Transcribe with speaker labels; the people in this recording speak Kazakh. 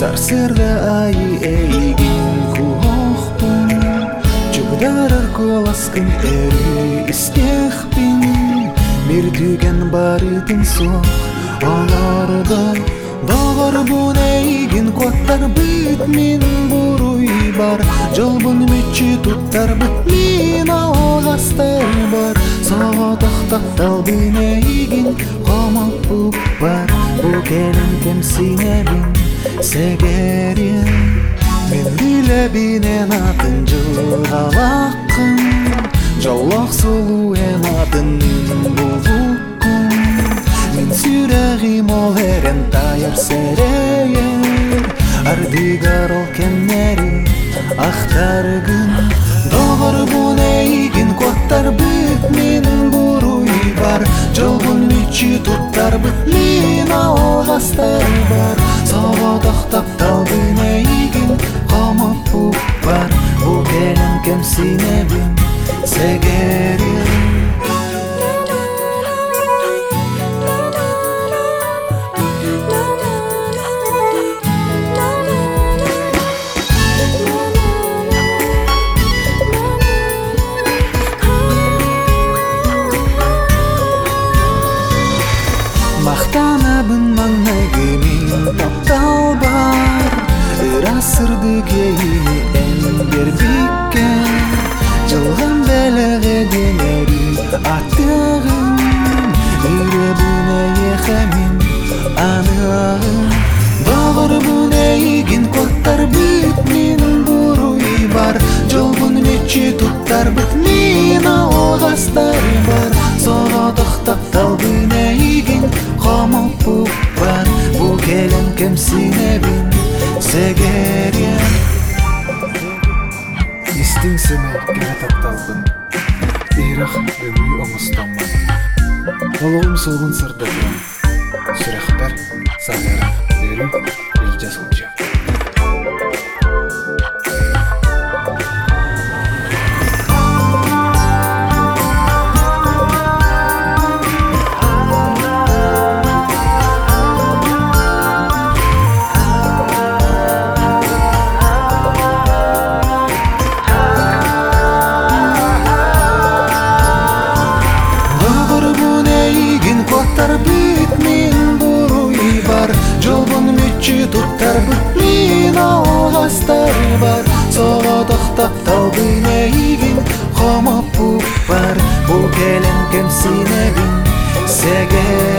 Speaker 1: айы эйгин кухпун Чугдарар коласкын эри истехпин Бир түйген барытын соқ Аларда Дағар бұн мин буруй бар Жолбун мүчі туттар бит мин алғастар бар Саға тақтақ талбин эйгин Қамап бұк бар Бұ келін кемсинебин Сегерин Мен билебинен атын жылғалаққын Жолақ сұлу ен атын бұлғыққын Мен сүрәғим ол әрен тайыр сәрейер Ардигар ол ақтаргын Доғыр бұн әйгін коттар бүт мен бұруй бар Жолғын мүчі туттар бүт мен алғастар бар Сава тақтап талбын әйгін қамып бұқ бар Бұл келін кемсінебін алғастар бар Соға тоқтап тал бұны егін қамып бұқ бар Бұл келін кемсінебін сегерен
Speaker 2: Истин сене кеме тапталбын Ирах өмүй омустамман Олуғым солғын сырдырым Сүрәхбәр Сағара Дөрү
Speaker 1: туттар бүт мен алғастар бар Соға тоқтап талбын әйгін қамап бұқ бар Бұл келін кемсінебін сегерін